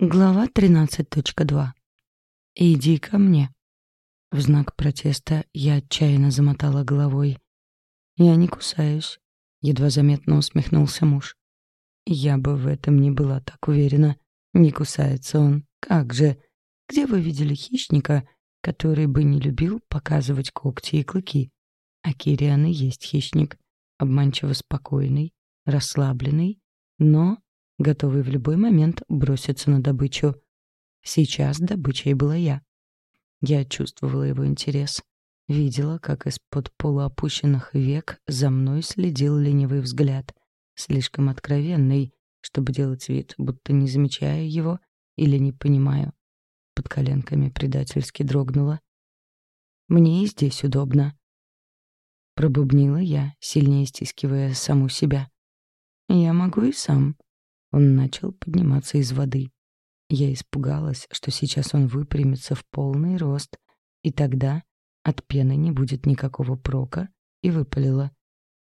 Глава 13.2. «Иди ко мне». В знак протеста я отчаянно замотала головой. «Я не кусаюсь», — едва заметно усмехнулся муж. «Я бы в этом не была так уверена. Не кусается он. Как же? Где вы видели хищника, который бы не любил показывать когти и клыки? А Кириан и есть хищник. Обманчиво спокойный, расслабленный, но готовый в любой момент броситься на добычу. Сейчас добычей была я. Я чувствовала его интерес. Видела, как из-под полуопущенных век за мной следил ленивый взгляд, слишком откровенный, чтобы делать вид, будто не замечаю его или не понимаю. Под коленками предательски дрогнула. «Мне и здесь удобно», — пробубнила я, сильнее стискивая саму себя. «Я могу и сам», он начал подниматься из воды. Я испугалась, что сейчас он выпрямится в полный рост, и тогда от пены не будет никакого прока, и выпалила.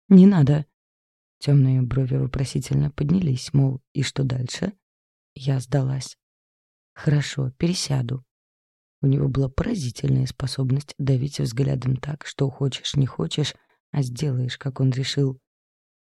«Не надо!» Темные брови вопросительно поднялись, мол, и что дальше? Я сдалась. «Хорошо, пересяду». У него была поразительная способность давить взглядом так, что хочешь, не хочешь, а сделаешь, как он решил.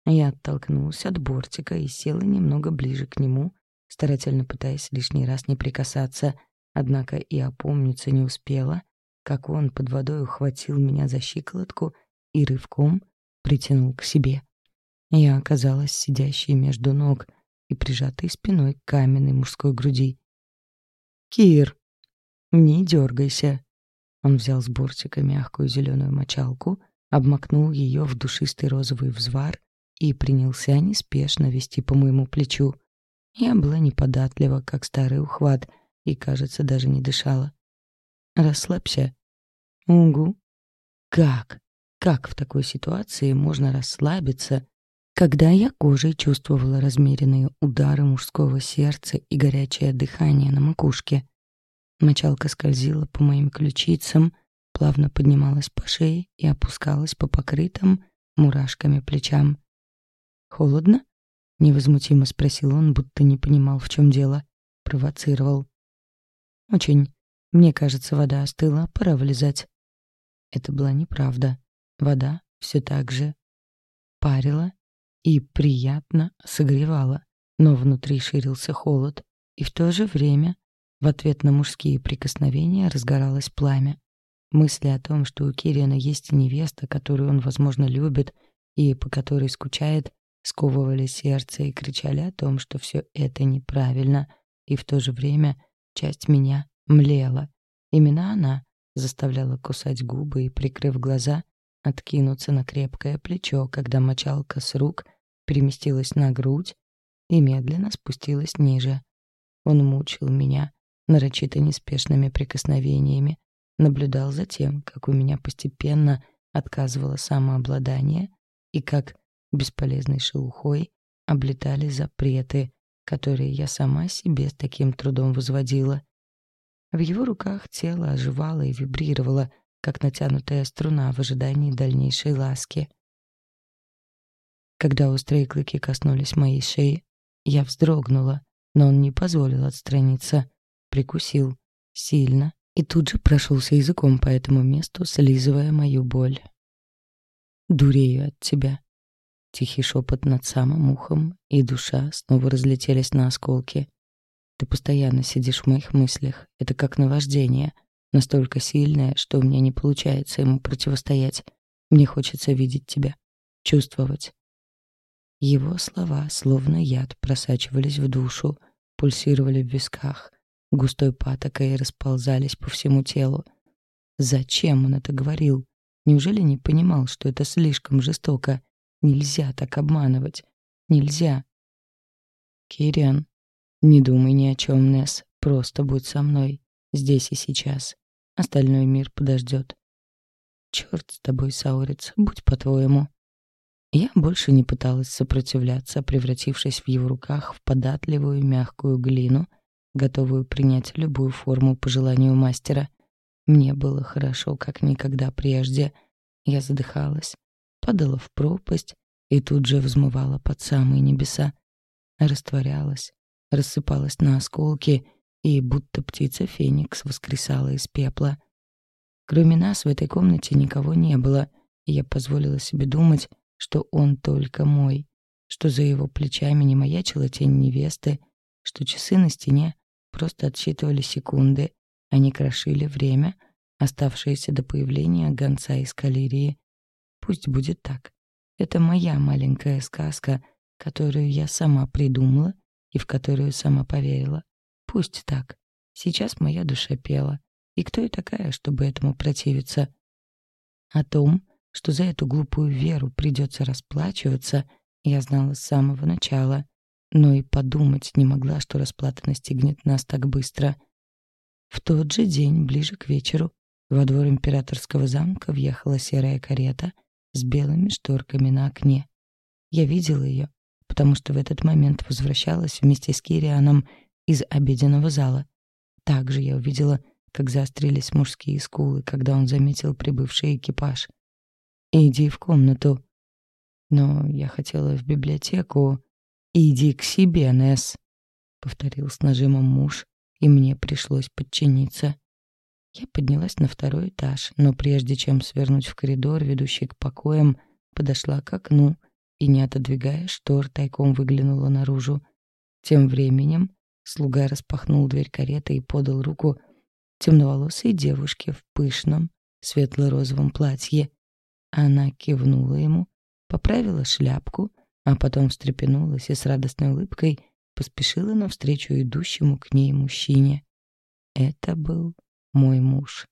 Я оттолкнулась от бортика и села немного ближе к нему, старательно пытаясь лишний раз не прикасаться, однако и опомниться не успела, как он под водой ухватил меня за щиколотку и рывком притянул к себе. Я оказалась сидящей между ног и прижатой спиной к каменной мужской груди. «Кир, не дергайся!» Он взял с бортика мягкую зеленую мочалку, обмакнул ее в душистый розовый взвар и принялся неспешно вести по моему плечу. Я была неподатлива, как старый ухват, и, кажется, даже не дышала. «Расслабься». «Угу». «Как? Как в такой ситуации можно расслабиться, когда я кожей чувствовала размеренные удары мужского сердца и горячее дыхание на макушке?» Мочалка скользила по моим ключицам, плавно поднималась по шее и опускалась по покрытым мурашками плечам. «Холодно?» — невозмутимо спросил он, будто не понимал, в чем дело. Провоцировал. «Очень. Мне кажется, вода остыла, пора вылезать». Это была неправда. Вода все так же парила и приятно согревала, но внутри ширился холод, и в то же время в ответ на мужские прикосновения разгоралось пламя. Мысли о том, что у Кириана есть невеста, которую он, возможно, любит и по которой скучает, сковывали сердце и кричали о том, что все это неправильно, и в то же время часть меня млела. Именно она заставляла кусать губы и, прикрыв глаза, откинуться на крепкое плечо, когда мочалка с рук переместилась на грудь и медленно спустилась ниже. Он мучил меня нарочито неспешными прикосновениями, наблюдал за тем, как у меня постепенно отказывало самообладание и как бесполезной шелухой облетали запреты, которые я сама себе с таким трудом возводила. В его руках тело оживало и вибрировало, как натянутая струна в ожидании дальнейшей ласки. Когда острые клыки коснулись моей шеи, я вздрогнула, но он не позволил отстраниться, прикусил сильно и тут же прошелся языком по этому месту, слизывая мою боль. «Дурею от тебя», Тихий шепот над самым ухом, и душа снова разлетелись на осколки. Ты постоянно сидишь в моих мыслях. Это как наваждение. Настолько сильное, что у меня не получается ему противостоять. Мне хочется видеть тебя, чувствовать. Его слова, словно яд, просачивались в душу, пульсировали в висках, густой патокой расползались по всему телу. Зачем он это говорил? Неужели не понимал, что это слишком жестоко? Нельзя так обманывать. Нельзя. Кириан, не думай ни о чем, Несс. Просто будь со мной. Здесь и сейчас. Остальной мир подождет. Черт с тобой, Саурец, будь по-твоему. Я больше не пыталась сопротивляться, превратившись в его руках в податливую мягкую глину, готовую принять любую форму по желанию мастера. Мне было хорошо, как никогда прежде. Я задыхалась, падала в пропасть и тут же взмывала под самые небеса, растворялась, рассыпалась на осколки, и будто птица Феникс воскресала из пепла. Кроме нас в этой комнате никого не было, и я позволила себе думать, что он только мой, что за его плечами не маячила тень невесты, что часы на стене просто отсчитывали секунды, они крошили время, оставшееся до появления гонца из калерии. Пусть будет так. Это моя маленькая сказка, которую я сама придумала и в которую сама поверила. Пусть так. Сейчас моя душа пела. И кто я такая, чтобы этому противиться? О том, что за эту глупую веру придется расплачиваться, я знала с самого начала, но и подумать не могла, что расплата настигнет нас так быстро. В тот же день, ближе к вечеру, во двор императорского замка въехала серая карета с белыми шторками на окне. Я видела ее, потому что в этот момент возвращалась вместе с Кирианом из обеденного зала. Также я увидела, как заострились мужские скулы, когда он заметил прибывший экипаж. «Иди в комнату». «Но я хотела в библиотеку». «Иди к себе, Несс», — повторил с нажимом муж, и мне пришлось подчиниться. Я поднялась на второй этаж, но прежде чем свернуть в коридор, ведущий к покоям, подошла к окну и, не отодвигая штор, тайком выглянула наружу. Тем временем слуга распахнул дверь кареты и подал руку темноволосой девушке в пышном светло-розовом платье. Она кивнула ему, поправила шляпку, а потом встрепенулась и с радостной улыбкой поспешила навстречу идущему к ней мужчине. Это был мой муж.